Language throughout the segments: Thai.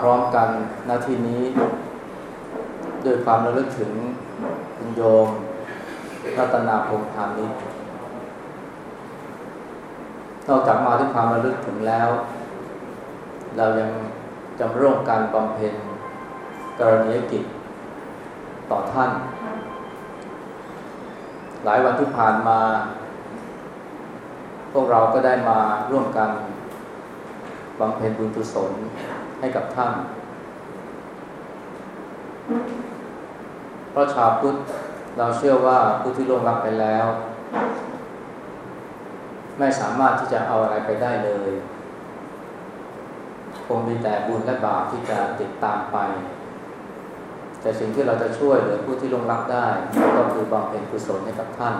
พร้อมกันนาทีนี้ ด้วยความระลึกถึงคุณโยมรัตนาพงพานิชนอกจากมาด้วยความระลึกถึงแล้ว เรายังจำร่วมการบำเพ็ญกรณียกิจต่อท่าน หลายวันที่ผ่านมา พวกเราก็ได้มาร่วมกันบำเพ็ญบุญกุศล ให้กับท่าน เพราะชาวพุทธเราเชื่อว่าผู้ที่ล่วงลับไปแล้ว ไม่สามารถที่จะเอาอะไรไปได้เลยคงมีแต่บุญและบาปที่จะติดตามไป แต่สิ่งที่เราจะช่วยเหลือผู้ที่ล่วงลับได้ ก็คือบำเพ็ญกุศลให้กับท่าน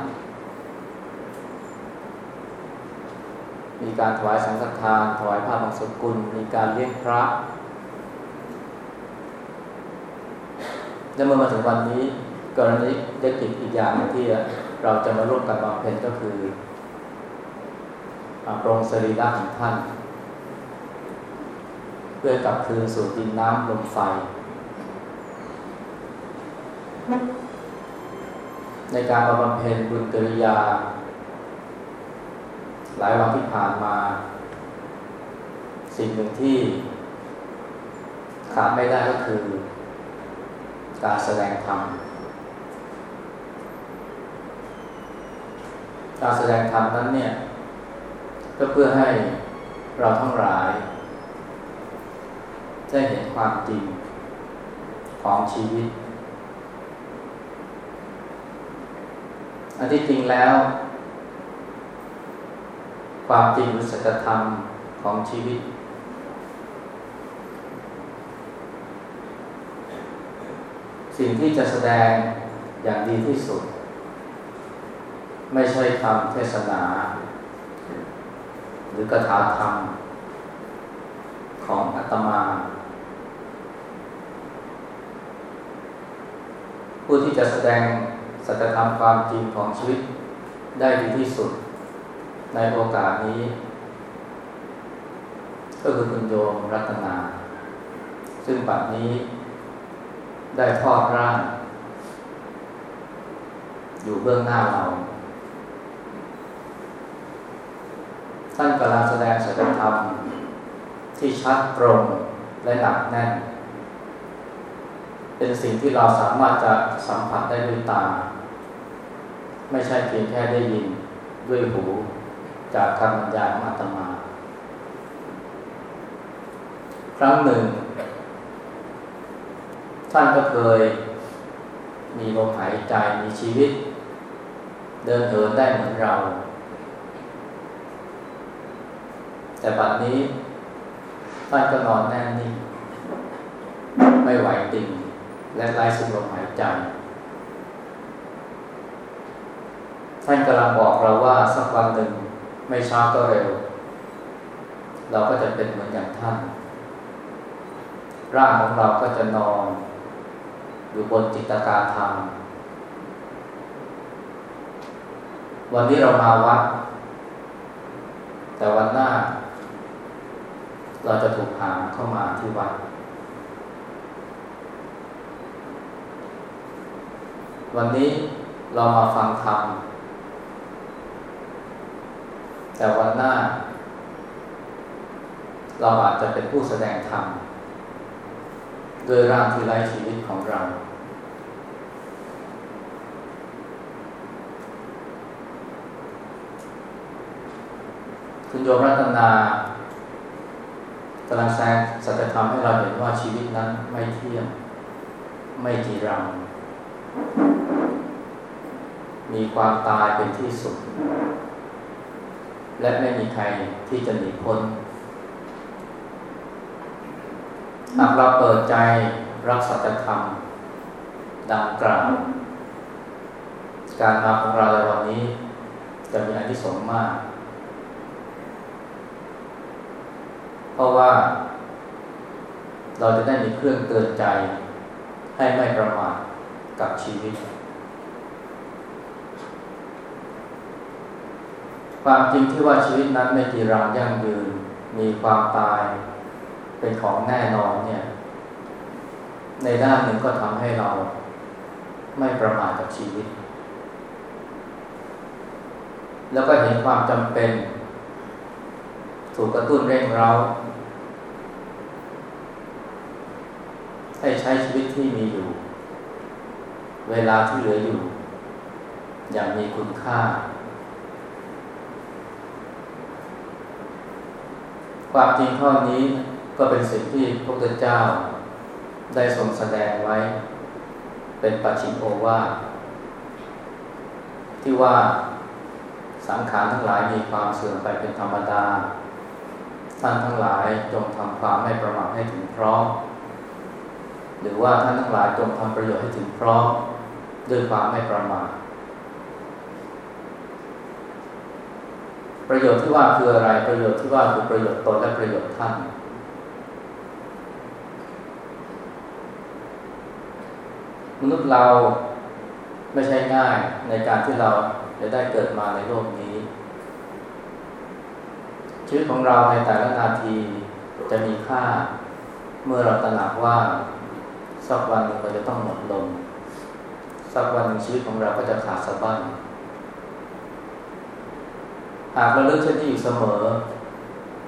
มีการถวายสังฆทานถวายผ้าบางสกุล มีการเลี้ยงพระและเมื่อมาถึงวันนี้กรณีได้กิจอีกอย่างที่เราจะมาร่วมกันบำเพ็ญก็คือปรงสรีระของท่าน เพื่อกลับคืนสู่ดินน้ำลมไฟ ในการมาบำเพ็ญบุญกิริยา หลายวันที่ผ่านมา สิ่งหนึ่งที่ขาดไม่ได้ก็คือ การแสดงธรรม การแสดงธรรมนั้นเนี่ย ก็เพื่อให้เราทั้งหลาย ได้เห็นความจริงของชีวิต อันที่จริงแล้ว ความจริงหรือสัจธรรมของชีวิต สิ่งที่จะแสดงอย่างดีที่สุด ไม่ใช่คำเทศนา หรือกถาธรรม ของอาตมา ผู้ที่จะแสดงสัจธรรมความจริงของชีวิตได้ดีที่สุด ในโอกาสนี้ ก็คือคุณโยมรัตนา ซึ่งปัจนี้ได้ทอดร่าง อยู่เบื้องหน้าเรา ท่านกำลังแสดงสัจธรรม ที่ชัดตรงและหนักแน่น เป็นสิ่งที่เราสามารถจะสัมผัสได้ด้วยตา ไม่ใช่เพียงแค่ได้ยินด้วยหู จากคำบรรยายของอาตมา ครั้งหนึ่ง ท่านก็เคย มีลมหายใจมีชีวิต เดินเหินได้เหมือนเรา แต่บัดนี้ ท่านก็นอนแน่นิ่งไม่ไหวติ่งและไร้ซึ่งลมหายใจ ท่านกำลังบอกเราว่าสักวันหนึ่ง ไม่ช้าก็เร็ว เราก็จะเป็นเหมือนอย่างท่าน ร่างของเราก็จะนอน อยู่บนจิตกาธรรม วันนี้เรามาวัด แต่วันหน้า เราจะถูกหามเข้ามาที่วัด วันนี้เรามาฟังธรรม แต่วันหน้า เราอาจจะเป็นผู้แสดงธรรมด้วยร่างที่ไร้ชีวิตของเรา คุณโยมรัตนากำลังแสดงสัจธรรมให้เราเห็นว่าชีวิตนั้นไม่เที่ยงไม่จีรัง มีความตายเป็นที่สุด และไม่มีใครที่จะหนีพ้นหากเราเปิดใจรับสัจธรรม ดังกล่าว การมาของเราในวันนี้ จะมีอานิสงส์มาก เพราะว่า เราจะได้มีเครื่องเตือนใจ ให้ไม่ประมาทกับชีวิต ความจริงที่ว่าชีวิตนั้นไม่จีรังยั่งยืน มีความตายเป็นของแน่นอนเนี่ย ในด้านหนึ่งก็ทำให้เราไม่ประมาทกับชีวิต แล้วก็เห็นความจำเป็นถูกกระตุ้นเร่งเร้าให้ใช้ชีวิตที่มีอยู่ เวลาที่เหลืออยู่ อย่างมีคุณค่า ความจริงข้อนี้ก็เป็นสิ่งที่พระพุทธเจ้าได้ทรงแสดงไว้ เป็นปัจฉิมโอวาที่ว่าสังขารทั้งหลายมีความเสื่อมไปเป็นธรรมดา ท่านทั้งหลายจงทำความไม่ประมาทให้ถึงพร้อมหรือว่าท่านทั้งหลายจงทำประโยชน์ให้ถึงพร้อมด้วยความไม่ประมาท ประโยชน์ที่ว่าคืออะไร ประโยชน์ที่ว่าคือประโยชน์ตนและประโยชน์ท่าน มนุษย์เราไม่ใช่ง่ายในการที่เราจะได้เกิดมาในโลกนี้ ชีวิตของเราในแต่ละนาทีจะมีค่าเมื่อเราตระหนักว่าสักวันหนึ่งเราจะต้องหมดลมสักวันหนึ่งชีวิตของเราก็จะขาดสะบั้น หากเราเลือกเช่นนี้อยู่เสมอ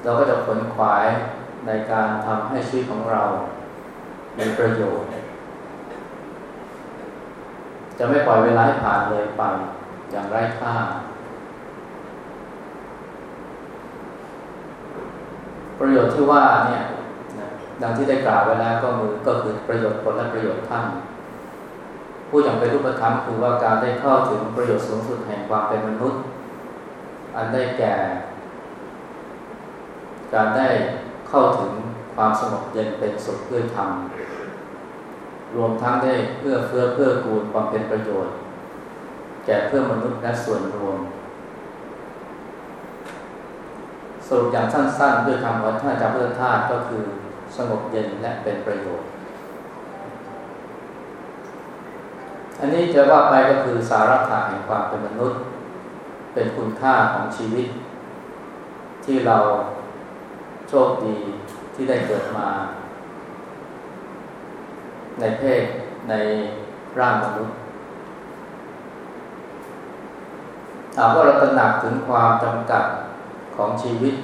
เราก็จะขนขวายในการทำให้ชีวิตของเรามีประโยชน์ จะไม่ปล่อยเวลาให้ผ่านเลยไปอย่างไร้ค่า ประโยชน์ที่ว่าเนี่ยดังที่ได้กล่าวไว้แล้วก็มือก็คือประโยชน์ตนและประโยชน์ท่านผู้อย่างเป็นรูปธรรมคือว่าการได้เข้าถึงประโยชน์สูงสุดแห่งความเป็นมนุษย์ อันได้แก่ การได้เข้าถึงความสงบเย็นเป็นสุขด้วยธรรม รวมทั้งได้เพื่อเพื่อเพื่อกูลความเป็นประโยชน์ แก่เพื่อมนุษย์และส่วนรวม สรุปอย่างสั้นๆ ด้วยคำว่าท่านอาจารย์พุทธทาสก็คือสงบเย็นและเป็นประโยชน์ อันนี้จะว่าไปก็คือสาระฐานแห่งความเป็นมนุษย์ เป็นคุณค่าของชีวิต ที่เราโชคดีที่ได้เกิดมา ในเพศในร่างมนุษย์ถามว่าเราตระหนักถึงความจำกัดของชีวิต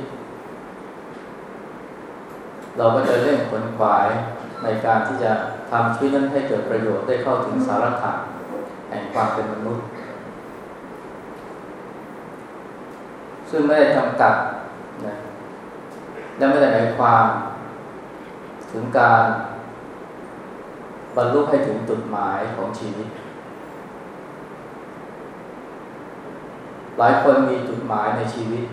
เราก็จะเร่งขนขวายในการที่จะทำชีวิตนั้นให้เกิดประโยชน์ได้เข้าถึงสาระฐานแห่งความเป็นมนุษย์ ซึ่งไม่ได้จำกัดนะและไม่ได้หมายความ ถึงการบรรลุให้ถึงจุดหมายของชีวิต หลายคนมีจุดหมายในชีวิต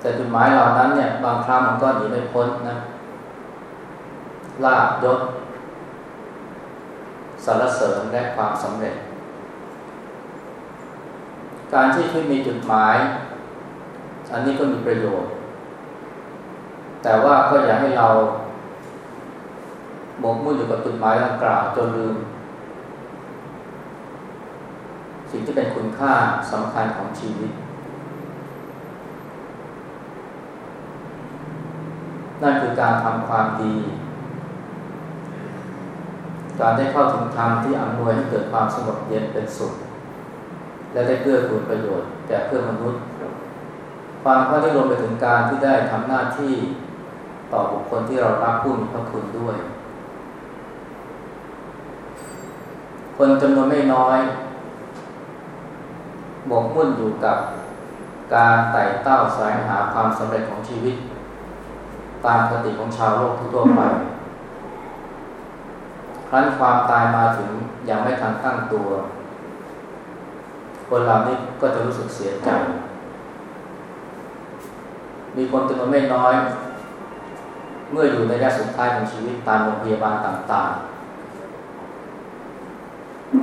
แต่จุดหมายเหล่านั้นเนี่ยบางครั้งมันก็หนีไม่พ้นนะลาบยศสารเสริญและความสำเร็จ การที่ชีวิตมีจุดหมาย อันนี้ก็มีประโยชน์ แต่ว่าก็อย่าให้เราหมกมุ่นอยู่กับจุดหมายดังกล่าวจนลืม สิ่งที่เป็นคุณค่าสำคัญของชีวิต นั่นคือการทำความดี การได้เข้าถึงธรรมที่อำนวยให้เกิดความสงบเย็นเป็นสุข และได้เพื่อคุณประโยชน์แก่เพื่อนมนุษย์ ความข้อที่รวมไปถึงการที่ได้ทำหน้าที่ต่อบุคคลที่เรารักผู้มีพระคุณด้วย คนจำนวนไม่น้อยหมกมุ่นอยู่กับการไต่เต้าสายหาความสำเร็จของชีวิต ตามปกติของชาวโลกทั่วไป ครั้นความตายมาถึงยังไม่ทันตั้งตัว คนเหล่านี้ก็จะรู้สึกเสียใจ มีคนจำนวนไม่น้อย เมื่ออยู่ในระยะสุดท้ายของชีวิตตามโรงพยาบาลต่างๆ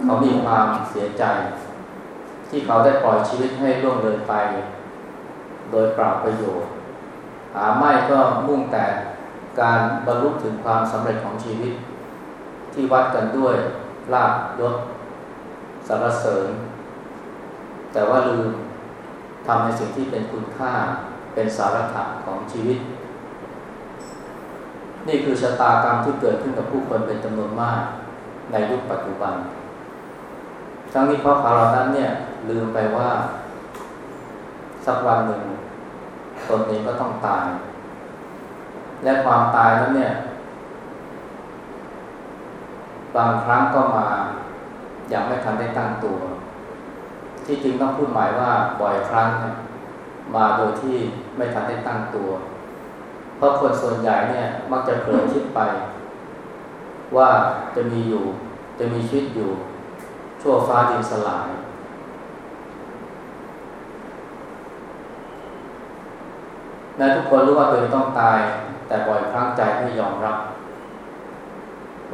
เขามีความเสียใจ ที่เขาได้ปล่อยชีวิตให้ล่วงเลยไป โดยเปล่าประโยชน์ หาไม่ก็มุ่งแต่การบรรลุถึงความสำเร็จของชีวิต ที่วัดกันด้วยลาบยศสารเสริญ แต่ว่าลืมทำในสิ่งที่เป็นคุณค่าเป็นสาระของชีวิต นี่คือชะตากรรมที่เกิดขึ้นกับผู้คนเป็นจำนวนมากในยุคปัจจุบัน ทั้งนี้เพราะเขาเหล่านั้นเนี่ยลืมไปว่า สักวันหนึ่งตนเองก็ต้องตาย และความตายนั้นเนี่ย บางครั้งก็มาอย่างไม่ทันได้ตั้งตัว ที่จริงต้องพูดหมายว่าบ่อยครั้งมาโดยที่ไม่ทันได้ตั้งตัว เพราะคนส่วนใหญ่เนี่ยมักจะเผลอคิดไป ว่าจะมีอยู่จะมีชีวิตอยู่ ชั่วฟ้าดินสลายแม้ทุกคนรู้ว่าตัวเองต้องตาย แต่บ่อยครั้งใจไม่ยอมรับ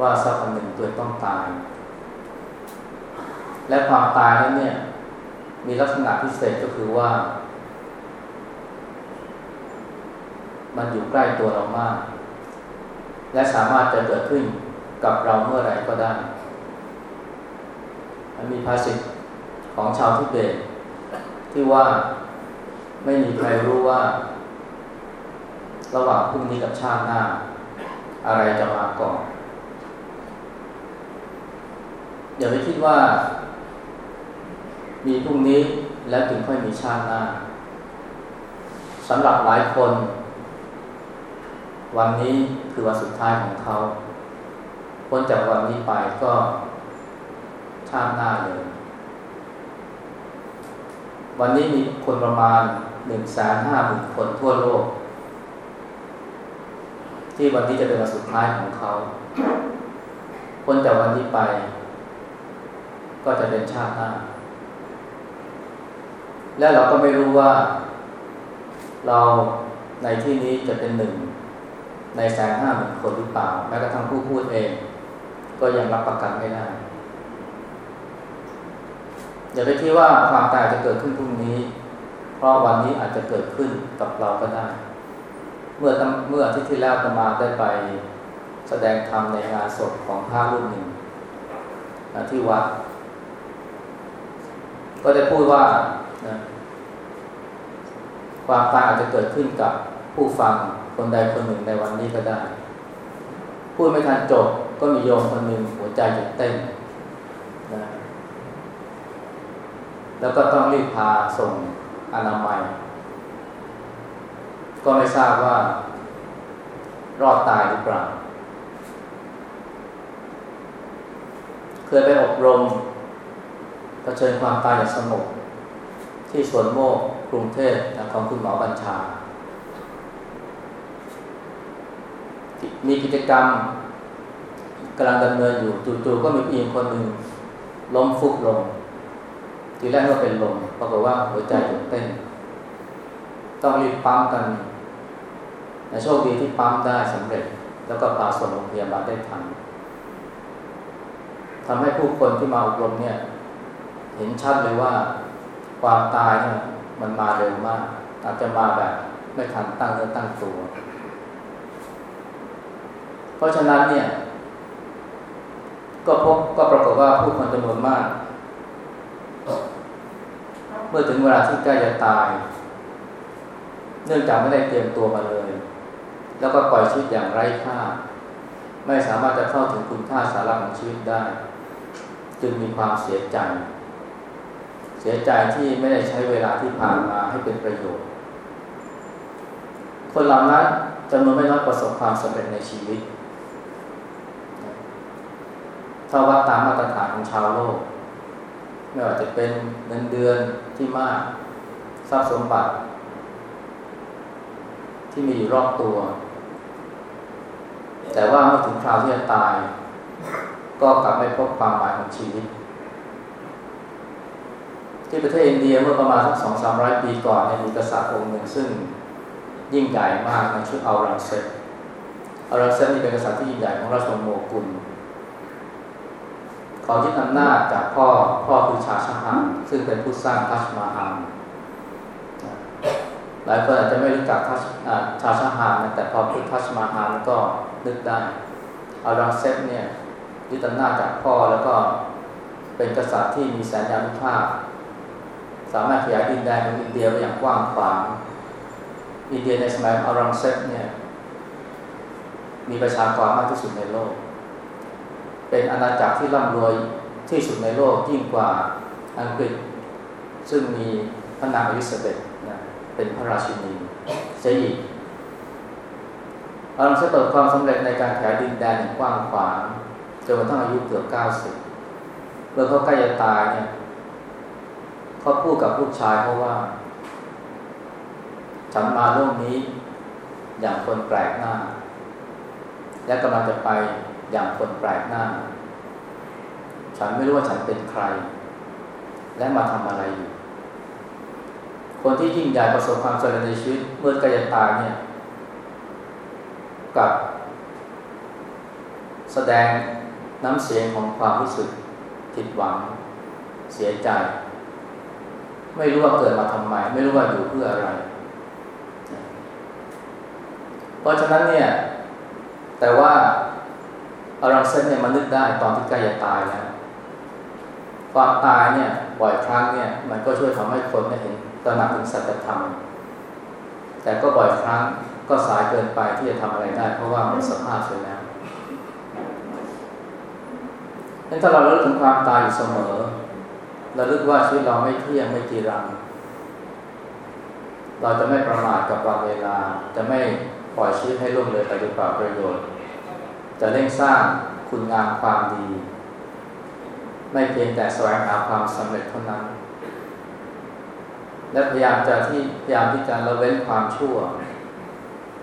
ว่าสักวันหนึ่งตัวต้องตาย และความตายนั้นเนี่ย มีลักษณะพิเศษก็คือว่า มันอยู่ใกล้ตัวเรามาก และสามารถจะเกิดขึ้นกับเราเมื่อไรก็ได้ มันมีภาษิตของชาวทิเบตที่ว่าไม่มีใครรู้ว่า ระหว่างพรุ่งนี้กับชาติหน้า อะไรจะมาก่อนอย่าไปคิดว่า มีพรุ่งนี้แล้วถึงค่อยมีชาติหน้าสำหรับหลายคน วันนี้คือวันสุดท้ายของเขาพ้นจากวันนี้ไปก็ชาติหน้าเลย วันนี้มีคนประมาณหนึ่งแสนห้าหมื่นคนทั่วโลก ที่วันนี้จะเป็นวันสุดท้ายของเขาพ้นจากวันนี้ไป ก็จะเป็นชาติหน้า และเราก็ไม่รู้ว่า เราในที่นี้จะเป็นหนึ่ง ในแสนห้าหมื่นคนหรือเปล่า แม้กระทั่งผู้พูดเอง ก็ยังรับประกันไม่ได้ อย่าไปคิดว่าความตายจะเกิดขึ้นพรุ่งนี้ เพราะวันนี้อาจจะเกิดขึ้นกับเราก็ได้ เมื่อเมื่ออาทิตย์ที่แล้วตมาได้ไปแสดงธรรมในงานศพของพระรุ่นหนึ่งที่วัด ก็ได้พูดว่า นะความตายอาจจะเกิดขึ้นกับผู้ฟังคนใดคนหนึ่งในวันนี้ก็ได้ พูดไม่ทันจบก็มีโยมคนหนึ่งหัวใจหยุดเต้นนะแล้วก็ต้องรีบพาส่งอนามัย ก็ไม่ทราบว่า รอดตายหรือเปล่า เคยไปอบรมเผชิญความตายอย่างสงบ ที่สวนโมกกรุงเทพของคุณหมอบัญชา มีกิจกรรมกำลังดำเนินอยู่จู่ๆก็มีผู้หญิงคนหนึ่งล้มฟุบลง ทีแรกก็เป็นลมปรากฏว่าหัวใจหยุดเต้น ต้องรีบปั๊มกันแต่โชคดีที่ปั๊มได้สำเร็จ แล้วก็พาส่งโรงพยาบาลได้ทันทำให้ผู้คนที่มาอบรมเนี่ย เห็นชัดเลยว่า ความตายเนี่ยมันมาเร็วมาก อาจจะมาแบบไม่ทันตั้งเนื้อตั้งตัว เพราะฉะนั้นเนี่ย ก็พบก็ปรากฏว่าผู้คนจำนวนมาก เมื่อถึงเวลาที่ใกล้จะตาย เนื่องจากไม่ได้เตรียมตัวมาเลย แล้วก็ปล่อยชีวิตอย่างไร้ค่า ไม่สามารถจะเข้าถึงคุณค่าสาระของชีวิตได้ จึงมีความเสียใจ เสียใจที่ไม่ได้ใช้เวลาที่ผ่านมาให้เป็นประโยชน์ คนเหล่านั้นจำนวนไม่น้อยประสบความสำเร็จในชีวิต ถ้าวัดตามมาตรฐานของชาวโลก ไม่ว่าจะเป็นเงินเดือนที่มาก ทรัพย์สมบัติ ที่มีอยู่รอบตัว แต่ว่าเมื่อถึงคราวที่จะตาย ก็กลับไม่พบความหมายของชีวิต ที่ประเทศอินเดียเมื่อประมาณสักสองสามร้อยปีก่อนเนี่ยมีกษัตริย์องค์หนึ่งซึ่งยิ่งใหญ่มากในชุดอัลรังเซตอัลรังเซตนี่เป็นกษัตริย์ที่ยิ่งใหญ่ของราชวงศ์โมกุลเขายึดอำนาจจากพ่อพ่อคือชาห์ชาฮันซึ่งเป็นผู้สร้างทัชมาฮาลหลายคนอาจจะไม่รู้จักชาห์ชาฮานแต่พอพูดทัชมาฮาลก็นึกได้ออรังเซบเนี่ยยึดอำนาจจากพ่อแล้วก็เป็นกษัตริย์ที่มีแสนยานุภาพ สามารถขยายดินแดนของอินเดียไปอย่างกว้างขวาง อินเดียในสมัยอารังเซฟเนี่ย มีประชากรมากที่สุดในโลก เป็นอาณาจักรที่ร่ำรวยที่สุดในโลกยิ่งกว่าอังกฤษ ซึ่งมีพระนางอลิซาเบธนะเป็นพระราชินีเสียอีกอารังเซฟประสบความสำเร็จในการขยายดินแดนอย่างกว้างขวางจนกระทั่งอายุเกือบเก้าสิบเมื่อเขาใกล้จะตายเนี่ย เขาพูดกับลูกชายเขาว่า ฉันมาโลกนี้ อย่างคนแปลกหน้า และกำลังจะไปอย่างคนแปลกหน้า ฉันไม่รู้ว่าฉันเป็นใคร และมาทำอะไรอยู่คนที่ยิ่งใหญ่ประสบความสำเร็จในชีวิตเมื่อใกล้จะตายเนี่ย กับ แสดงน้ำเสียงของความรู้สึกผิดหวัง เสียใจ ไม่รู้ว่าเกิดมาทำไม ไม่รู้ว่าอยู่เพื่ออะไร เพราะฉะนั้นเนี่ย แต่ว่าอารังเซนเนี่ยมันนึกได้ตอนที่ใกล้จะตายแล้วความตายเนี่ยบ่อยครั้งเนี่ย มันก็ช่วยทำให้คนได้เห็นตระหนักถึงสัจธรรม แต่ก็บ่อยครั้งก็สายเกินไปที่จะทำอะไรได้ เพราะว่ามันสภาพเสียแล้วนั้นถ้าเราเลิกถึงความตายอยู่เสมอ เราลึกว่าชีวิตเราไม่เที่ยงไม่จีรัง เราจะไม่ประมาทกับวันเวลา จะไม่ปล่อยชีวิตให้ล่วงเลยไปด้วยเปล่าประโยชน์ จะเร่งสร้างคุณงามความดี ไม่เพียงแต่แสวงหาความสำเร็จเท่านั้น และพยายามจะที่พยายามที่จะละเว้นความชั่ว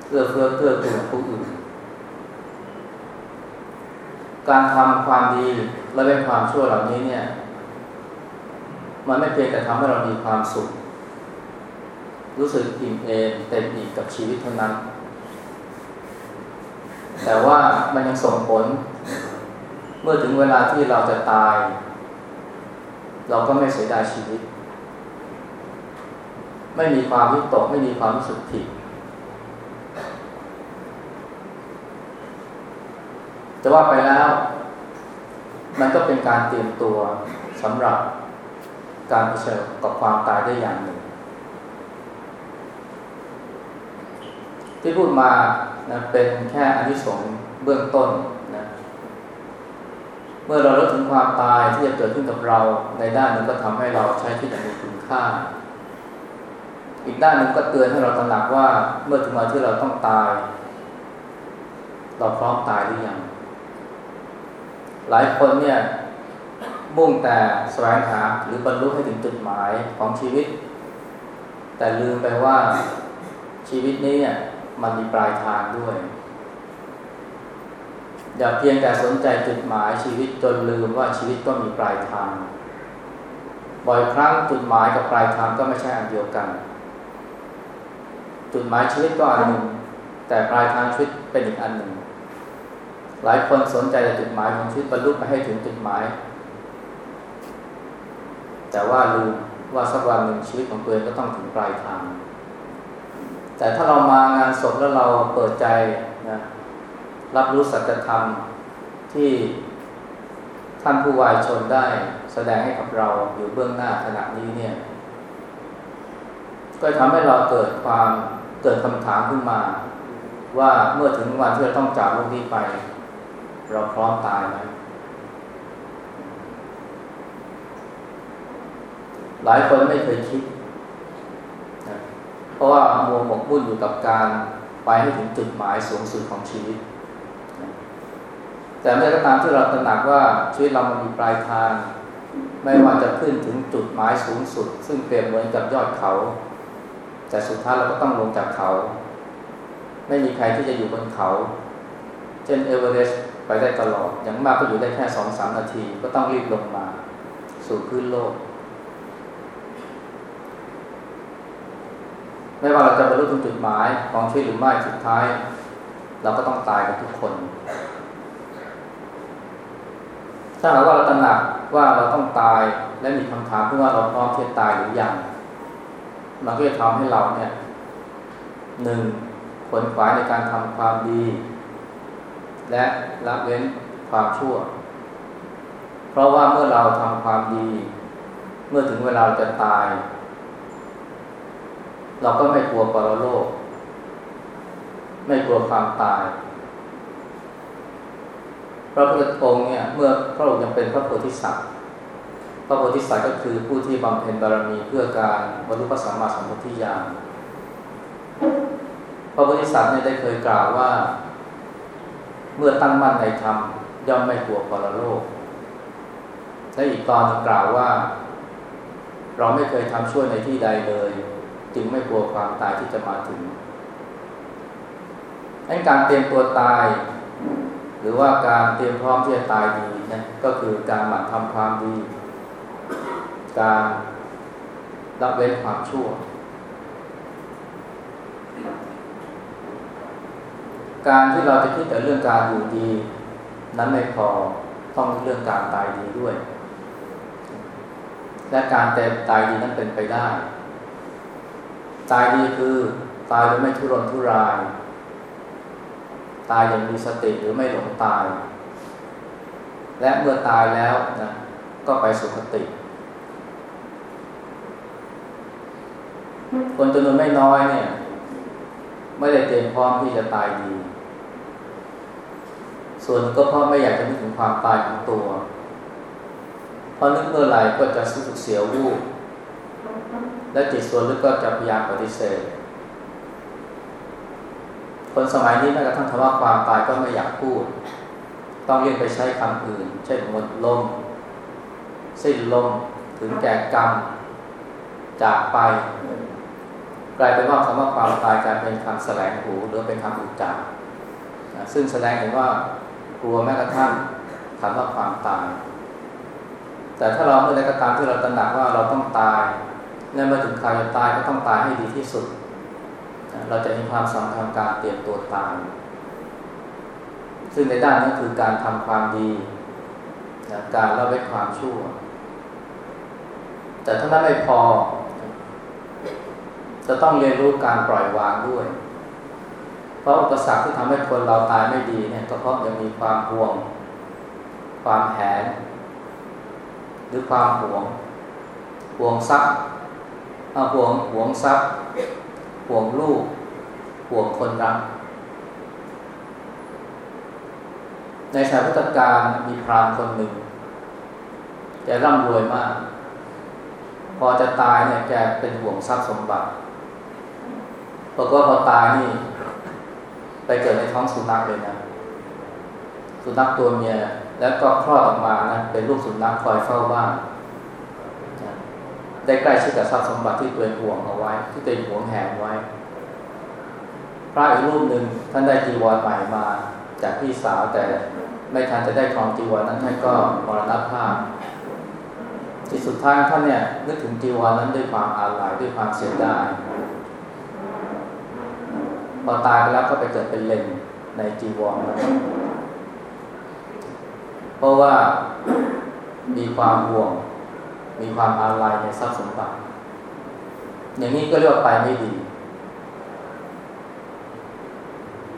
เพื่อเพื่อเพื่อตัวผู้อื่น การทำความดีละเว้นความชั่วเหล่านี้เนี่ย มันไม่เพียงแต่ทำให้เรามีความสุข รู้สึกอิ่มเอมเต็มอิ่มกับชีวิตเท่านั้น แต่ว่ามันยังส่งผล เมื่อถึงเวลาที่เราจะตาย เราก็ไม่เสียดายชีวิต ไม่มีความวิตกไม่มีความรู้สึกผิดจะว่าไปแล้ว มันก็เป็นการเตรียมตัวสำหรับ การเผชิญกับความตายได้อย่างหนึ่ง ที่พูดมานะเป็นแค่อนิสงส์เบื้องต้นนะเมื่อเราลดถึงความตายที่จะเกิดขึ้นกับเราในด้านหนึ่งก็ทำให้เราใช้ที่จะมีคุณค่า อีกด้านหนึ่งก็เตือนให้เราตระหนักว่าเมื่อถึงวันที่เราต้องตาย เราพร้อมตายหรือยังหลายคนเนี่ย มุ่งแต่แสวงหาหรือบรรลุให้ถึงจุดหมายของชีวิต แต่ลืมไปว่าชีวิตนี้เนี่ยมันมีปลายทางด้วย อย่าเพียงแต่สนใจจุดหมายชีวิตจนลืมว่าชีวิตก็มีปลายทาง บ่อยครั้งจุดหมายกับปลายทางก็ไม่ใช่อันเดียวกัน จุดหมายชีวิตก็อันหนึ่ง แต่ปลายทางชีวิตเป็นอีกอันหนึ่ง หลายคนสนใจแต่จุดหมายของชีวิตบรรลุไปให้ถึงจุดหมาย แต่ว่าลืมว่าสักวันหนึ่งชีวิตของตัวเองก็ต้องถึงปลายทาง แต่ถ้าเรามางานศพแล้วเราเปิดใจนะรับรู้สัจธรรมที่ท่านผู้วายชนได้แสดงให้กับเราอยู่เบื้องหน้าขณะนี้เนี่ย ก็ทำให้เราเกิดความเกิดคำถามขึ้นมา ว่าเมื่อถึงวันที่เราต้องจากโลกนี้ไป เราพร้อมตายไหม หลายคนไม่เคยคิดนะเพราะว่ามัวหมกมุ่นอยู่กับการไปให้ถึงจุดหมายสูงสุดของชีวิตแต่เมื่อก็ตามที่เราตระหนักว่าชีวิตเรามันมีปลายทาง ไม่ว่าจะขึ้นถึงจุดหมายสูงสุด ซึ่งเปรียบเหมือนกับยอดเขา แต่สุดท้ายเราก็ต้องลงจากเขา ไม่มีใครที่จะอยู่บนเขา เช่นเอเวอเรสต์ไปได้ตลอด อย่างมากก็อยู่ได้แค่สองสามนาที ก็ต้องรีบลงมา สู่พื้นโลก ไม่ว่าเราจะบรรลุถึงจุดหมายของชีวิตหรือไม่สุดท้าย เราก็ต้องตายกันทุกคน ถ้าหากว่าเราตระหนักว่าเราต้องตายและมีคำถามที่ว่าเราพร้อมที่จะตายหรือยังมันก็จะทำให้เราเนี่ยหนึ่งขวนขวายในการทำความดี และละเว้นความชั่ว เพราะว่าเมื่อเราทำความดี เมื่อถึงเวลาจะตาย เราก็ไม่กลัวปรโลก ไม่กลัวความตาย พระพุทธองค์เนี่ยเมื่อพระองค์ยังเป็นพระโพธิสัตว์พระโพธิสัตว์ก็คือผู้ที่บำเพ็ญบารมีเพื่อการบรรลุพระสัมมาสัมพุทธญาณพระโพธิสัตว์เนี่ยได้เคยกล่าวว่า เมื่อตั้งมั่นในธรรมย่อมไม่กลัวปรโลก และอีกตอนกล่าวว่า เราไม่เคยทำช่วยในที่ใดเลย จึงไม่กลัวความตายที่จะมาถึงดังการเตรียมตัวตาย หรือว่าการเตรียมพร้อมที่จะตายดีนะก็คือการหมั่นทำความดี การรับเว้นความชั่ว การที่เราจะคิดแต่เรื่องการอยู่ดี นั้นไม่พอต้องเรื่องการตายดีด้วย และการแต่ตายดีนั้นเป็นไปได้ ตายดีคือ ตายโดยไม่ทุรนทุราย ตายอย่างมีสติหรือไม่หลงตาย และเมื่อตายแล้วนะก็ไปสุคติ คนจำนวนไม่น้อยเนี่ย ไม่ได้เตรียมพร้อมที่จะตายดี ส่วนก็เพราะไม่อยากจะนึกถึงความตายของตัวพราะนึกเมื่อไหร่ก็จะรู้สึกเสียววูบ และจิตส่วนลึกก็จะพยายามปฏิเสธ คนสมัยนี้แม้กระทั่งคำว่าความตายก็ไม่อยากพูด ต้องเลี่ยงไปใช้คำอื่น เช่นหมดลม สิ้นลม ถึงแก่กรรม จากไป กลายเป็นว่าคำว่าความตายกลายเป็นคำแสลงหูหรือเป็นคำอุจจาซึ่งแสดงเห็นว่ากลัวแม้กระทั่งคำว่าความตาย แต่ถ้าเราเมื่อใดก็ตามที่เราตระหนักว่าเราต้องตาย และมื่อถึงคราวจะตายก็ต้องตายให้ดีที่สุด เราจะมีความสำคัญการเตรียมตัวตาย ซึ่งในด้านนี้คือการทำความดีการละเว้นความชั่ว แต่ถ้านั้นไม่พอ จะต้องเรียนรู้การปล่อยวางด้วย เพราะอุปสรรคที่ทำให้คนเราตายไม่ดีเนี่ยก็เพราะยังมีความห่วง ความแหนหรือความห่วงห่วงทรัพย์ ห่วงห่วงทรัพย์ห่วงลูกห่วงคนรัก ในสายพุทธการมีพรามคนหนึ่งแกร่ำรวยมาก พอจะตายเนี่ยแกเป็นห่วงทรัพย์สมบัติปรากฏพอตายนี่ ไปเกิดในท้องสุนัขเลยนะ สุนัขตัวเมียแล้วก็คลอดออกมานะเป็นลูกสุนัขคอยเฝ้าบ้าน ได้ใกล้ชิดกับทรัพย์สมบัติที่ตัวเองห่วงเอาไว้ ที่ตัวเองห่วงแหนไว้ พระอีกรูปหนึ่งท่านได้จีวรใหม่มา จากพี่สาวแต่ไม่ทันจะได้ครองจีวรนั้นท่านก็มรณภาพที่สุดท้ายท่านเนี่ยนึกถึงจีวรนั้นด้วยความอาลัยด้วยความเสียดายพอตายไปแล้วก็ไปเกิดเป็นเลนในจีวรเพราะว่ามีความห่วง มีความอาลัยในทรัพย์สมบัติ อย่างนี้ก็เรียกว่าไปไม่ดี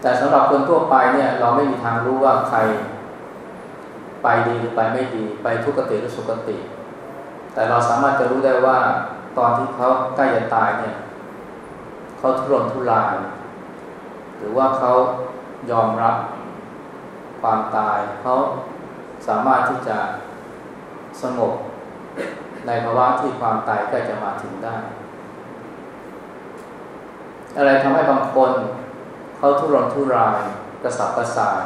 แต่สำหรับคนทั่วไปเนี่ย เราไม่มีทางรู้ว่าใคร ไปดีหรือไปไม่ดี ไปทุกขติหรือสุขติ แต่เราสามารถจะรู้ได้ว่าตอนที่เขาใกล้จะตายเนี่ยเขาทุรนทุราย หรือว่าเขายอมรับความตายเขาสามารถที่จะสงบ ในภาวะที่ความตายใกล้จะมาถึงได้ อะไรทำให้บางคนเขาทุรนทุราย กระสับกระส่าย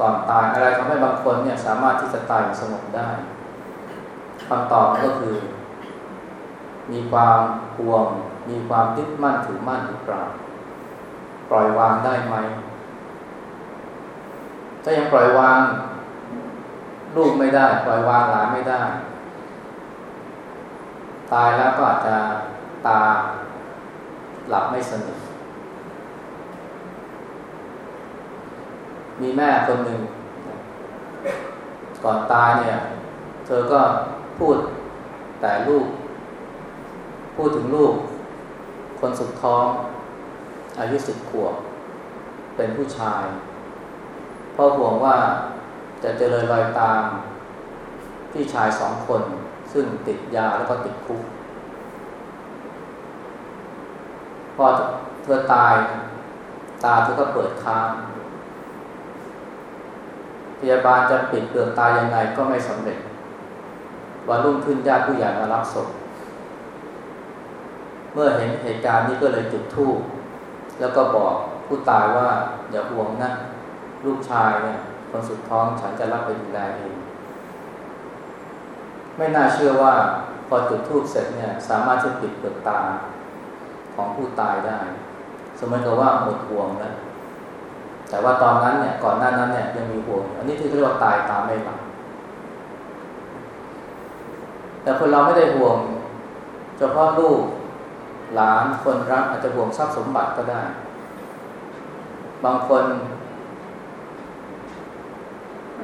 ก่อนตายอะไรทำให้บางคนเนี่ยสามารถที่จะตายสงบได้คำตอบก็คือ มีความห่วง มีความยึดมั่นถือมั่นหรือเปล่า ปล่อยวางได้ไหม ถ้ายังปล่อยวางลูกไม่ได้ ปล่อยวางหลานไม่ได้ ตายแล้วก็อาจจะตาหลับไม่สนิทมีแม่คนหนึ่ง ก่อนตายเนี่ย เธอก็พูดแต่ลูก พูดถึงลูก คนสุดท้อง อายุสิบขวบ เป็นผู้ชายเพราะห่วงว่าจะเจริญรอยตามพี่ชายสองคน ซึ่งติดยาแล้วก็ติดคุกพอเธอตาย ตาเธอก็เปิดค้างพยาบาลจะปิดเปลือกตายังไงก็ไม่สำเร็จ วันรุ่งขึ้นญาติผู้ใหญ่มารับศพเมื่อเห็นเหตุการณ์นี้ก็เลยจุดธูปแล้วก็บอกผู้ตายว่าอย่าห่วงนะลูกชายเนี่ยคนสุดท้องฉันจะรับไปดูแลเอง ไม่น่าเชื่อว่าพอจุดธูปเสร็จเนี่ยสามารถจะปิดเปลือกตาของผู้ตายได้ สมมติว่าหมดห่วงแล้วแต่ว่าตอนนั้นเนี่ยก่อนหน้านั้นเนี่ยยังมีห่วง อันนี้ที่เรียกว่าตายตามไม่หลับแต่คนเราไม่ได้ห่วงเฉพาะลูกหลานคนรักอาจจะห่วงทรัพย์สมบัติก็ได้ บางคน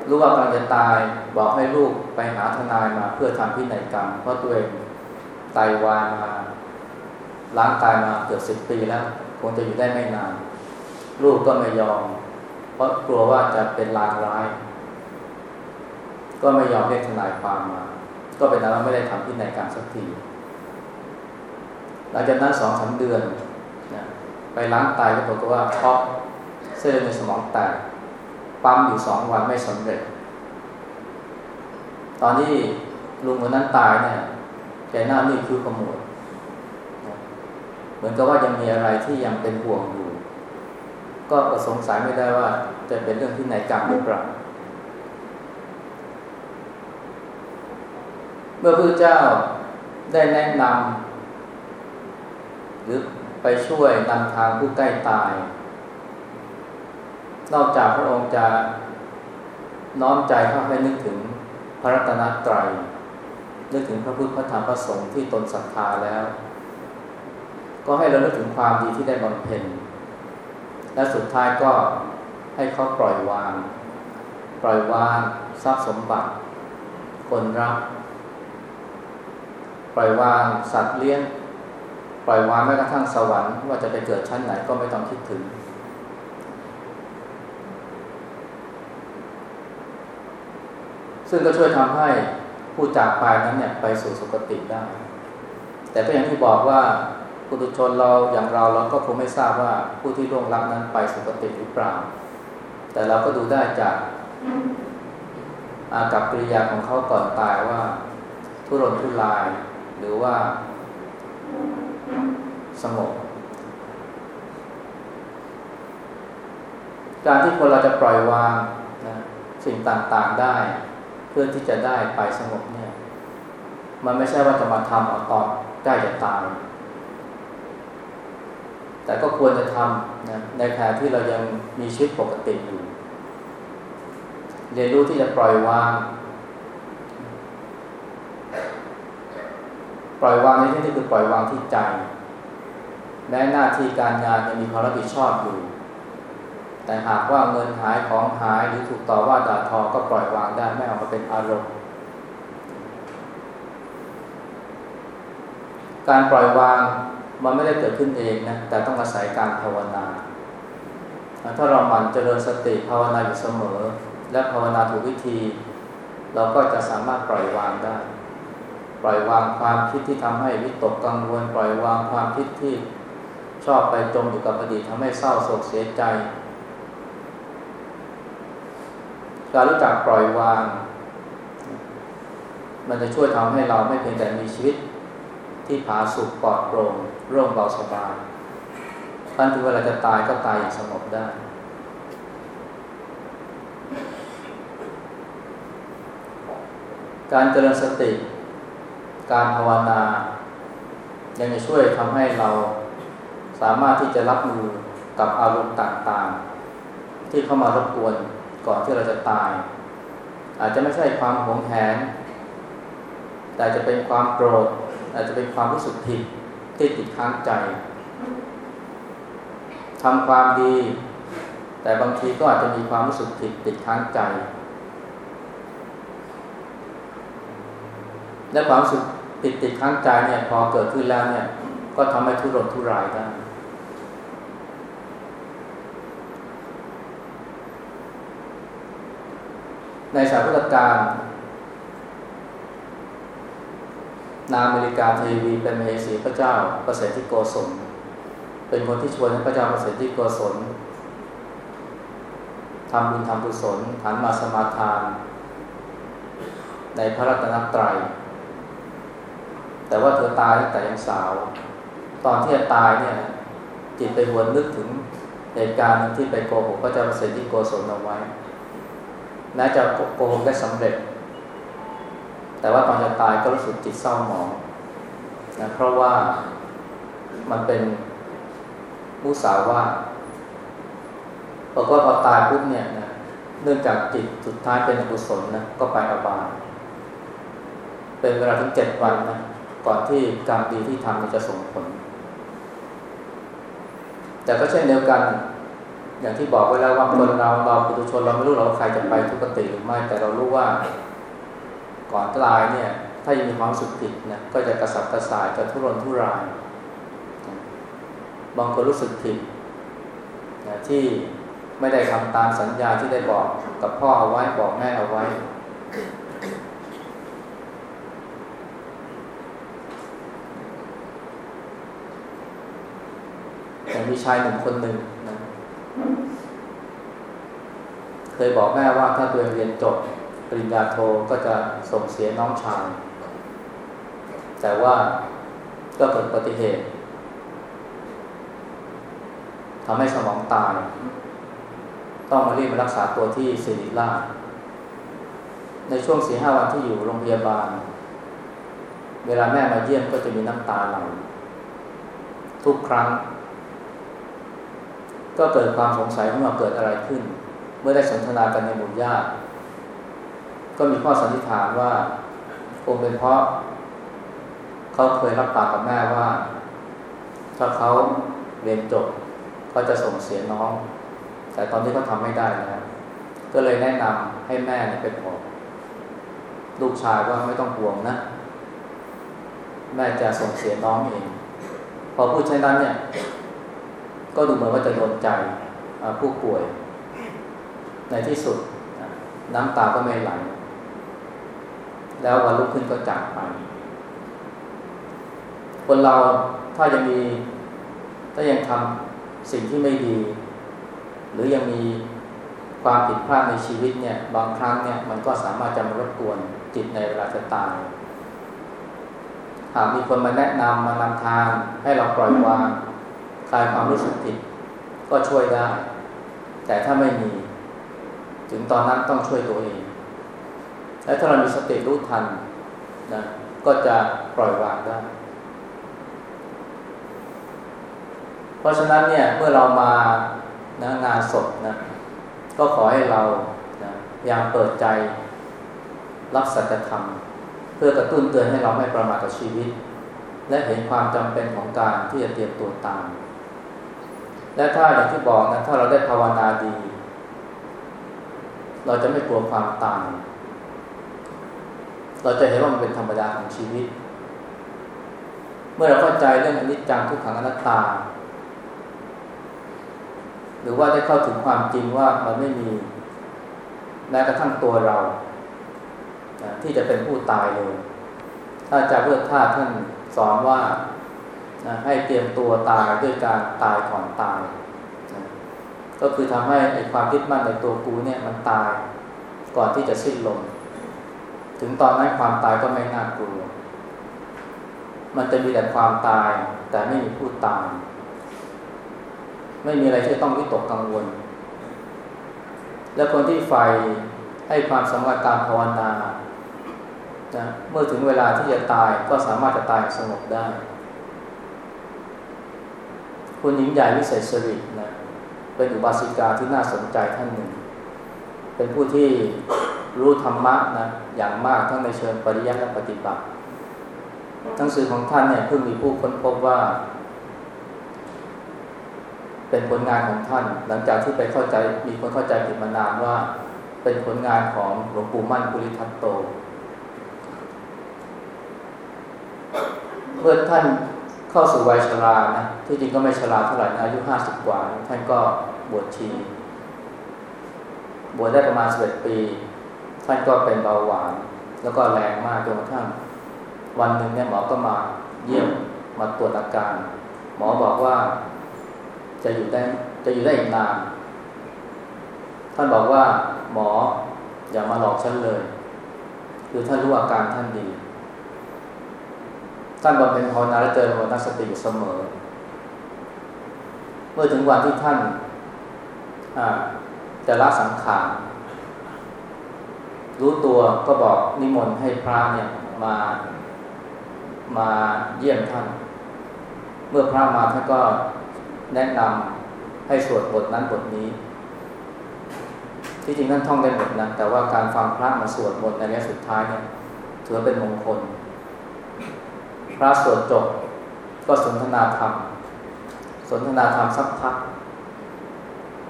รู้ว่ากำลังจะตาย บอกให้ลูก ไปหาทนายมาเพื่อทำพินัยกรรม เพราะตัวเองตายวายมาล้างตายมาเกือบสิบปีแล้วคงจะอยู่ได้ไม่นาน ลูกก็ไม่ยอม เพราะกลัวว่าจะเป็นลางร้าย ก็ไม่ยอมเรียกทนายความมา ก็เป็นนั้นไม่ได้ทำพินัยกรรมสักทีหลังจากนั้นสองสาเดือนนะไปล้างไตก็ปรากว่าเพราะเส้นในสมองแตกปั๊มอยู่สองวันไม่สำเร็จ ตอนที่ลุงคนนั้นตายเนี่ยแกหน้านี่คือขมวดเหมือนกับว่ายังมีอะไรที่ยังเป็นห่วงอยู่ ก็สงสัยไม่ได้ว่าจะเป็นเรื่องที่ไหนกรรมหรือเปล่าเมื่อพระเจ้าได้แนะนำหรือไปช่วยนำทางผู้ใกล้ตาย นอกจากพระองค์จะน้อมใจเข้าให้นึกถึง ระรัตนตรัยนึกถึงพระพุทธพระธรรมพระสงฆ์ที่ตนศรัทธาแล้ว ก็ให้เรานึกถึงความดีที่ได้บำเพ็ญและสุดท้ายก็ให้เขาปล่อยวาง ปล่อยวางทรัพย์สมบัติ คนรัก ปล่อยวางสัตว์เลี้ยง ปล่อยวางแม้กระทั่งสวรรค์ว่าจะไปเกิดชั้นไหนก็ไม่ต้องคิดถึง ซึ่งก็ช่วยทำให้ผู้จากไปนั้นเนี่ยไปสู่สุคติได้ แต่ก็อย่างที่บอกว่าปุถุชนเราอย่างเราเราก็คงไม่ทราบว่าผู้ที่ร่วงรับนั้นไปสุคติหรือเปล่า แต่เราก็ดูได้จากอากับกิริยาของเขาก่อนตายว่า ทุรนทุราย หรือว่า สงบการที่คนเราจะปล่อยวางนะสิ่งต่างๆได้ พื่อที่จะได้ไปสงบเนี่ย มันไม่ใช่ว่าจะมาทำเอาตอนใกล้จะตาย แต่ก็ควรจะทำนะในขณะที่เรายังมีชีวิตปกติอยู่ เรียนรู้ที่จะปล่อยวาง ปล่อยวางในที่นี้คือปล่อยวางที่ใจแม้หน้าที่การงานยังมีความรับผิดชอบอยู่ แต่หากว่าเงินหายของหายหรือถูกต่อว่าด่าทอก็ปล่อยวางได้ไม่เอามาเป็นอารมณ์ การปล่อยวางมันไม่ได้เกิดขึ้นเองนะแต่ต้องอาศัยการภาวนา ถ้าเราหมั่นเจริญสติภาวนาอยู่เสมอ และภาวนาถูกวิธี เราก็จะสามารถปล่อยวางได้ ปล่อยวางความคิดที่ทำให้วิตกกังวล ปล่อยวางความคิดที่ชอบไปจมอยู่กับอดีตทำให้เศร้าโศกเสียใจ การรู้จักปล่อยวาง มันจะช่วยทำให้เราไม่เพียงแต่มีชีวิตที่ผาสุกปลอดโปร่งร่มเบาสบายตั้งถึงเวลาจะตายก็ตายอย่างสงบได้ การเจริญสติ การภาวนา ยังจะช่วยทำให้เราสามารถที่จะรับมือกับอารมณ์ต่างๆ ที่เข้ามารบกวน ก่อนที่เราจะตาย อาจจะไม่ใช่ความหวงแหน แต่จะเป็นความโกรธ อาจจะเป็นความรู้สึกผิดที่ติดค้างใจทำความดี แต่บางทีก็อาจจะมีความรู้สึกผิดติดค้างใจ และความรู้สึกติดติดค้างใจเนี่ยพอเกิดขึ้นแล้วเนี่ยก็ทำให้ทุรนทุรายได้ ในสายพุทธการ นาอเมริกาเทวีเป็นมเหสีพระเจ้าประเสริฐที่โกศลเป็นคนที่ชวนให้พระเจ้าประเสริฐที่โกศลทำบุญทำกุศลหันมาสมาทาน ในพระรัตนตรัย แต่ว่าเธอตายตั้งแต่ยังสาว ตอนที่จะตายเนี่ยจิตไปหวนนึกถึงเหตุการณ์ที่ไปโกหกพระเจ้าประเสริฐที่โกศลเอาไว้ แม้จะโกหกได้สำเร็จ แต่ว่าตอนจะตายก็รู้สึกจิตเศร้าหมองนะเพราะว่ามันเป็นมุสาวาบอกว่าพอตายปุ๊บเนี่ยนะเนื่องจากจิตสุดท้ายเป็นอกุศลนะก็ไปอบายเป็นเวลาถึงเจ็ดวันนะก่อนที่กรรมดีที่ทำจะส่งผล แต่ก็เช่นเดียวกัน อย่างที่บอกไว้แล้วว่าคนเราเราปุถุชนเราไม่รู้เราใครจะไปทุกขติหรือไม่ แต่เรารู้ว่าก่อนตายเนี่ย ถ้ายังมีความสุขผิดนะก็จะกระสับกระส่ายจะทุรนทุรายบางคนรู้สึกผิดนะที่ไม่ได้ทำตามสัญญาที่ได้บอกกับพ่อเอาไว้บอกแม่เอาไว้แต่มีชายหนุ่มคนหนึ่งนะ เคยบอกแม่ว่าถ้าตัวเองเรียนจบปริญญาโทก็จะส่งเสียน้องชาย แต่ว่าก็เกิดอุบัติเหตุทำให้สมองตาย ต้องมารีบมารักษาตัวที่ศิริราชในช่วงสี่ห้าวันที่อยู่โรงพยาบาล เวลาแม่มาเยี่ยมก็จะมีน้ำตาไหลทุกครั้ง ก็เกิดความสงสัยว่าเกิดอะไรขึ้น มื่อได้สนทนากันในหมู่ญาติก็มีข้อสันนิษฐานว่าคงเป็นเพราะ เขาเคยรับปากกับแม่ว่า ถ้าเขาเรียนจบก็จะส่งเสียน้อง แต่ตอนนี้เขาทำไม่ได้นะก็เลยแนะนำให้แม่ไปบอกลูกชายว่าไม่ต้องห่วงนะ แม่จะส่งเสียน้องเอง พอพูดเช่นนั้นเนี่ย ก็ดูเหมือนว่าจะโดนใจผู้ป่วย ในที่สุดน้ำตาก็ไม่ไหล แล้ววันลุกขึ้นก็จากไป คนเราถ้ายังมี ถ้ายังทำสิ่งที่ไม่ดี หรือยังมีความผิดพลาดในชีวิตเนี่ย บางครั้งเนี่ยมันก็สามารถจะมารบกวนจิตในเวลาจะตาย หากมีคนมาแนะนำมานำทาง ให้เราปล่อยวางคลายความรู้สึกผิด ก็ช่วยได้ แต่ถ้าไม่มี ถึงตอนนั้นต้องช่วยตัวเอง และถ้าเรามีสติรู้ทันนะก็จะปล่อยวางได้ เพราะฉะนั้นเนี่ยเมื่อเรามานะงานศพนะก็ขอให้เรานะยามเปิดใจรับสัจธรรม เพื่อกระตุ้นเตือนให้เราไม่ประมาทกับชีวิต และเห็นความจำเป็นของการที่จะเตรียมตัวตาม และถ้าอย่างที่บอกนะถ้าเราได้ภาวนาดี เราจะไม่กลัวความตาย เราจะเห็นว่ามันเป็นธรรมดาของชีวิต เมื่อเราเข้าใจเรื่องอนิจจังทุกขังอนัตตา หรือว่าได้เข้าถึงความจริงว่ามันไม่มีแม้กระทั่งตัวเรา ที่จะเป็นผู้ตายเลย ถ้าจะเพื่อท่าท่านสอนว่าให้เตรียมตัวตายด้วยการตายก่อนตาย ก็คือทำให้ไอความคิดมั่นในตัวกูเนี่ยมันตายก่อนที่จะสิ้นลม ถึงตอนนั้นความตายก็ไม่น่ากลัว มันจะมีแต่ความตาย แต่ไม่มีผู้ตาย ไม่มีอะไรที่ต้องวิตกกังวล และคนที่ไฟให้ความสำคัญการภาวนานะเมื่อถึงเวลาที่จะตายก็สามารถจะตายสงบได้ คุณหญิงใหญ่วิเศษสรินะ เป็นอุบาสิกาที่น่าสนใจท่านหนึ่ง เป็นผู้ที่รู้ธรรมะนะอย่างมากทั้งในเชิงปริยัติและปฏิบัติหนังสือของท่านเนี่ยเพิ่งมีผู้ค้นพบว่า เป็นผลงานของท่าน หลังจากที่ไปเข้าใจมีคนเข้าใจผิดมานานว่า เป็นผลงานของหลวงปู่มั่นปุริทัตโต เมื่อท่าน เข้าสู่วัยชรานะที่จริงก็ไม่ชราเท่าไหร่นะอายุห้าสิบกว่า ท่านก็บวชชี บวชได้ประมาณสิบเอ็ดปี ท่านก็เป็นเบาหวาน แล้วก็แรงมากจนกระทั่ง วันหนึ่งเนี่ยหมอก็มาเยี่ยมมาตรวจอาการ หมอบอกว่าจะอยู่ได้จะอยู่ได้อีกนาน ท่านบอกว่าหมออย่ามาหลอกฉันเลย คือท่านรู้อาการท่านดี ท่านบำเพ็ญภาวนาและเจริญภาวนาสติอยู่เสมอ เมื่อถึงวันที่ท่านจะละสังขารรู้ตัวก็บอกนิมนต์ให้พระเนี่ยมามาเยี่ยมท่าน เมื่อพระมาท่านก็แนะนำให้สวดบทนั้นบทนี้ ที่จริงท่านท่องได้หมดนะแต่ว่าการฟังพระมาสวดบทในระยะสุดท้ายเนี่ยถือเป็นมงคล พระสวดจบก็สนทนาธรรม สนทนาธรรมสักพัก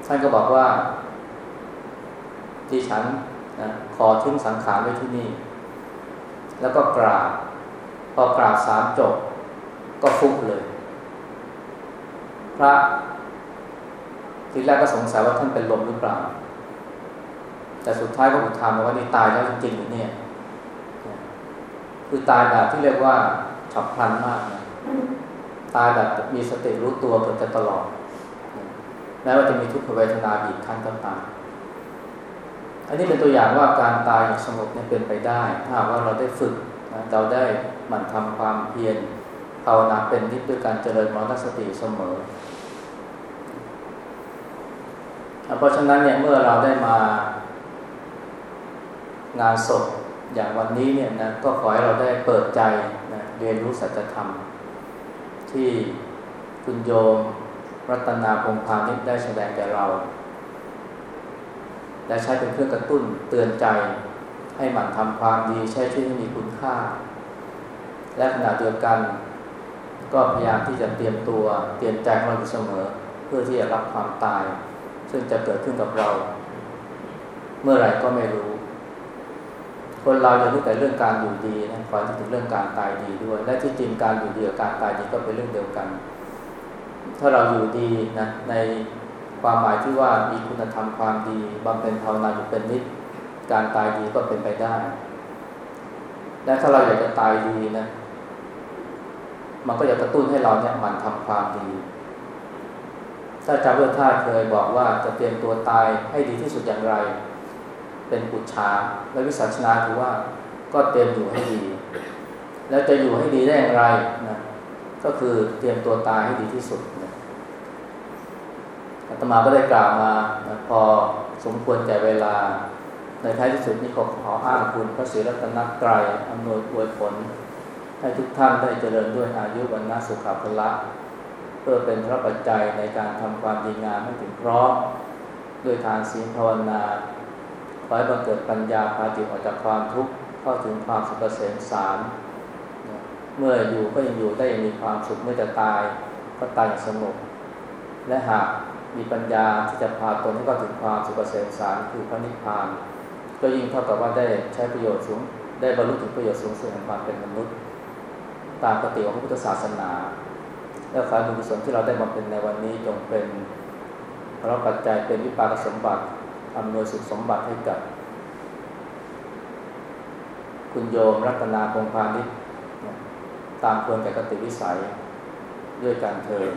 ท่านก็บอกว่าที่ฉันนะขอทิ้งสังขารไว้ที่นี่ แล้วก็กราบ พอกราบสามจบ ก็ฟุบเลย พระทีแรกก็สงสัยว่าท่านเป็นลมหรือเปล่า แต่สุดท้ายก็อุทานมาว่านี่ตายแล้วจริงๆหรือเนี่ย คือตายแบบที่เรียกว่า ฉับพลันมากนะตายแบบมีสติรู้ตัวเกิดจะตลอดแม้ว่าจะมีทุกขเวทนาบีบคั้นก็ตามอันนี้เป็นตัวอย่างว่าการตายอย่างสงบเนี่ยเป็นไปได้ ถ้าว่าเราได้ฝึกเราได้หมั่นทำความเพียรภาวนาเป็นนิดด้วยการเจริญมรณสติเสมอ เพราะฉะนั้นเนี่ยเมื่อเราได้มางานศพอย่างวันนี้เนี่ยนะก็ขอให้เราได้เปิดใจ เรียนรู้สัจธรรม ที่คุณโยมรัตนาพงพานิชได้แสดงแก่เรา และใช้เป็นเครื่องกระตุ้นเตือนใจ ให้หมั่นทำความดีใช้ชีวิตให้มีคุณค่า และขณะเดียวกัน ก็พยายามที่จะเตรียมตัวเตรียมใจของเราอยู่เสมอ เพื่อที่จะรับความตาย ซึ่งจะเกิดขึ้นกับเรา เมื่อไรก็ไม่รู้ คนเราจะรู้แต่เรื่องการอยู่ดีนะคอยถึงเรื่องการตายดีด้วย และที่จริงการอยู่ดีกับการตายดีก็เป็นเรื่องเดียวกัน ถ้าเราอยู่ดีนะในความหมายที่ว่ามีคุณธรรมความดีบำเพ็ญภาวนาอยู่เป็นนิดการตายดีก็เป็นไปได้ และถ้าเราอยากจะตายดีนะมันก็อยากกระตุ้นให้เราเนี่ยมันทำความดีถ้าจำเรื่องท่าเคยบอกว่าจะเตรียมตัวตายให้ดีที่สุดอย่างไร เป็นปุจฉาและวิสัชนาคือว่าก็เตรียมอยู่ให้ดี แล้วจะอยู่ให้ดีได้อย่างไรนะก็คือเตรียมตัวตายให้ดีที่สุดอาตมาก็ได้กล่าวมาพอสมควรแก่เวลา ในท้ายที่สุดนี้ขอขออ้างคุณพระศรีรัตนตรัยอำนวยอวยผล ให้ทุกท่านได้เจริญด้วยอายุวันนาสุขภละเพื่อเป็นพระปัจจัยในการทำความดีงามให้ถึงพร้อมด้วยทานศีลภาวนา ขอให้บังเกิดปัญญาพาจิตออกจากความทุกข์เข้าถึงความสุขเกษมสารเมื่ออยู่ก็ยังอยู่ได้ยังมีความสุขเมื่อจะตายก็ตายอย่างสงบและหากมีปัญญาที่จะพาตนให้เข้าถึงความสุขเกษมสารคือพระนิพพาน ก็ยิ่งเท่ากับว่าได้ใช้ประโยชน์สูง ได้บรรลุถึงประโยชน์สูงสุดแห่งความเป็นมนุษย์ ตามปฏิของพระพุทธศาสนา และขอบุญกุศลที่เราได้มาเป็นในวันนี้จงเป็นพระปัจจัยเป็นวิปากสมบัติ อำนวยสุขสมบัติให้กับ คุณโยมรัตนาพงพาณิชย์ตามควรแก่กติวิสัยด้วยการเทิน